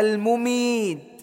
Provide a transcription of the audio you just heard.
المميت.